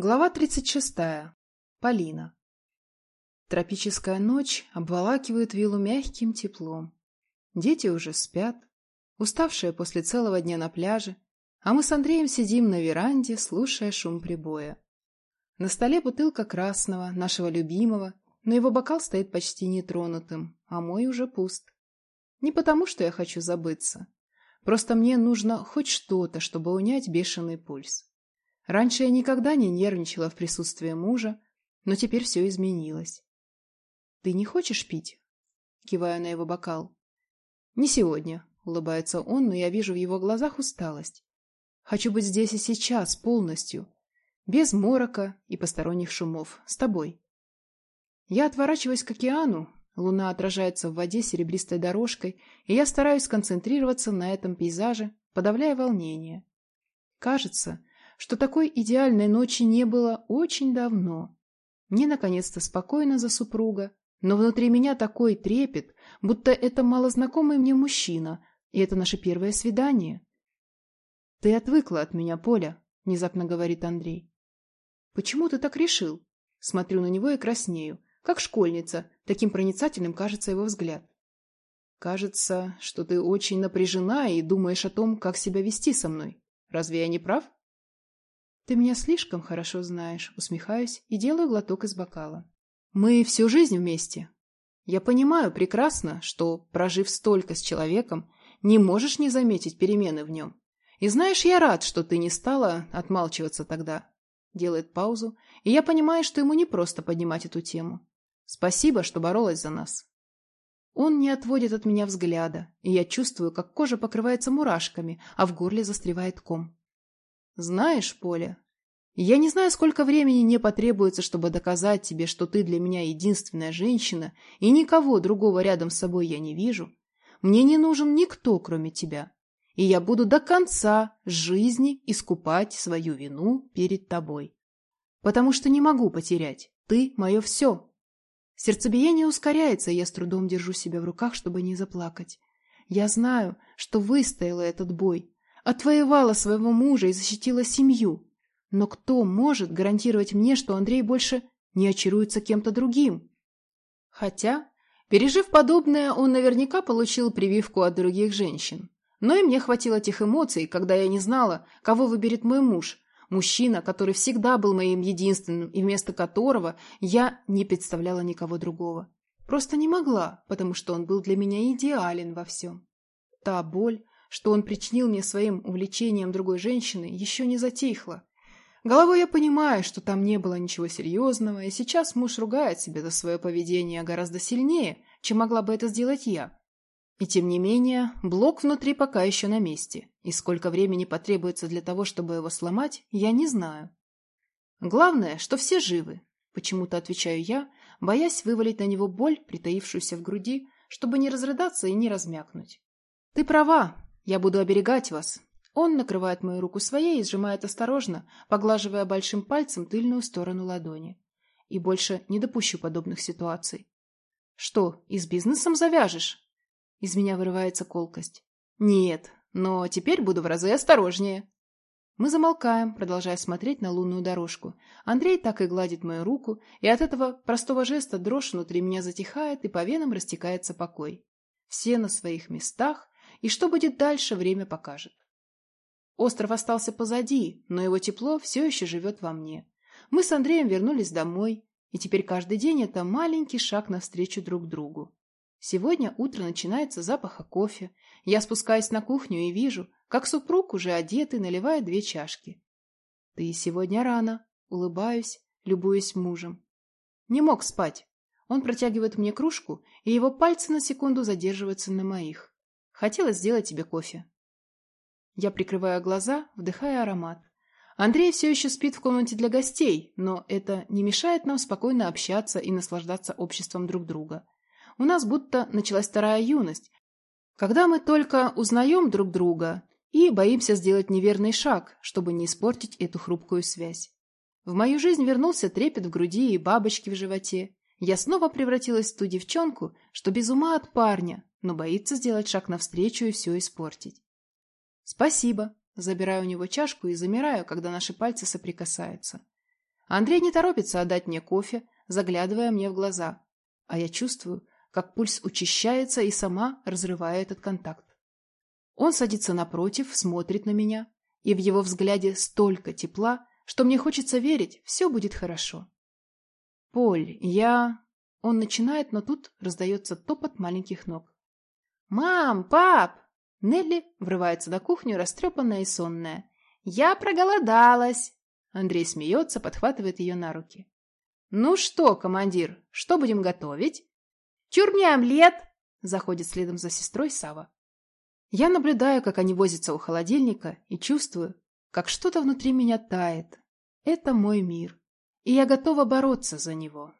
Глава 36. Полина. Тропическая ночь обволакивает виллу мягким теплом. Дети уже спят, уставшие после целого дня на пляже, а мы с Андреем сидим на веранде, слушая шум прибоя. На столе бутылка красного, нашего любимого, но его бокал стоит почти нетронутым, а мой уже пуст. Не потому, что я хочу забыться. Просто мне нужно хоть что-то, чтобы унять бешеный пульс. Раньше я никогда не нервничала в присутствии мужа, но теперь все изменилось. «Ты не хочешь пить?» Киваю на его бокал. «Не сегодня», — улыбается он, но я вижу в его глазах усталость. «Хочу быть здесь и сейчас, полностью, без морока и посторонних шумов, с тобой». Я отворачиваюсь к океану, луна отражается в воде серебристой дорожкой, и я стараюсь сконцентрироваться на этом пейзаже, подавляя волнение. Кажется, что такой идеальной ночи не было очень давно. Мне, наконец-то, спокойно за супруга, но внутри меня такой трепет, будто это малознакомый мне мужчина, и это наше первое свидание. — Ты отвыкла от меня, Поля, — внезапно говорит Андрей. — Почему ты так решил? Смотрю на него и краснею, как школьница, таким проницательным кажется его взгляд. Кажется, что ты очень напряжена и думаешь о том, как себя вести со мной. Разве я не прав? «Ты меня слишком хорошо знаешь», — усмехаюсь и делаю глоток из бокала. «Мы всю жизнь вместе. Я понимаю прекрасно, что, прожив столько с человеком, не можешь не заметить перемены в нем. И знаешь, я рад, что ты не стала отмалчиваться тогда». Делает паузу, и я понимаю, что ему не просто поднимать эту тему. Спасибо, что боролась за нас. Он не отводит от меня взгляда, и я чувствую, как кожа покрывается мурашками, а в горле застревает ком. Знаешь, Поля, я не знаю, сколько времени мне потребуется, чтобы доказать тебе, что ты для меня единственная женщина, и никого другого рядом с собой я не вижу. Мне не нужен никто, кроме тебя. И я буду до конца жизни искупать свою вину перед тобой. Потому что не могу потерять. Ты – мое все. Сердцебиение ускоряется, и я с трудом держу себя в руках, чтобы не заплакать. Я знаю, что выстояла этот бой, Отвоевала своего мужа и защитила семью. Но кто может гарантировать мне, что Андрей больше не очаруется кем-то другим? Хотя, пережив подобное, он наверняка получил прививку от других женщин. Но и мне хватило тех эмоций, когда я не знала, кого выберет мой муж, мужчина, который всегда был моим единственным и вместо которого я не представляла никого другого. Просто не могла, потому что он был для меня идеален во всем. Та боль, что он причинил мне своим увлечением другой женщины, еще не затихло. Головой я понимаю, что там не было ничего серьезного, и сейчас муж ругает себя за свое поведение гораздо сильнее, чем могла бы это сделать я. И тем не менее, блок внутри пока еще на месте, и сколько времени потребуется для того, чтобы его сломать, я не знаю. Главное, что все живы, почему-то отвечаю я, боясь вывалить на него боль, притаившуюся в груди, чтобы не разрыдаться и не размякнуть. Ты права, я буду оберегать вас. Он накрывает мою руку своей и сжимает осторожно, поглаживая большим пальцем тыльную сторону ладони. И больше не допущу подобных ситуаций. Что, и с бизнесом завяжешь? Из меня вырывается колкость. Нет, но теперь буду в разы осторожнее. Мы замолкаем, продолжая смотреть на лунную дорожку. Андрей так и гладит мою руку, и от этого простого жеста дрожь внутри меня затихает, и по венам растекается покой. Все на своих местах, и что будет дальше, время покажет. Остров остался позади, но его тепло все еще живет во мне. Мы с Андреем вернулись домой, и теперь каждый день это маленький шаг навстречу друг другу. Сегодня утро начинается запаха кофе. Я спускаюсь на кухню и вижу, как супруг уже одетый наливает две чашки. «Ты сегодня рано», — улыбаюсь, любуясь мужем. Не мог спать. Он протягивает мне кружку, и его пальцы на секунду задерживаются на моих. Хотела сделать тебе кофе. Я прикрываю глаза, вдыхая аромат. Андрей все еще спит в комнате для гостей, но это не мешает нам спокойно общаться и наслаждаться обществом друг друга. У нас будто началась вторая юность, когда мы только узнаем друг друга и боимся сделать неверный шаг, чтобы не испортить эту хрупкую связь. В мою жизнь вернулся трепет в груди и бабочки в животе. Я снова превратилась в ту девчонку, что без ума от парня, но боится сделать шаг навстречу и все испортить. «Спасибо», – забираю у него чашку и замираю, когда наши пальцы соприкасаются. Андрей не торопится отдать мне кофе, заглядывая мне в глаза. А я чувствую, как пульс учащается и сама разрываю этот контакт. Он садится напротив, смотрит на меня, и в его взгляде столько тепла, что мне хочется верить, все будет хорошо. «Поль, я...» Он начинает, но тут раздается топот маленьких ног. «Мам! Пап!» Нелли врывается на кухню, растрепанная и сонная. «Я проголодалась!» Андрей смеется, подхватывает ее на руки. «Ну что, командир, что будем готовить?» «Чур омлет!» Заходит следом за сестрой Сава. Я наблюдаю, как они возятся у холодильника, и чувствую, как что-то внутри меня тает. Это мой мир, и я готова бороться за него.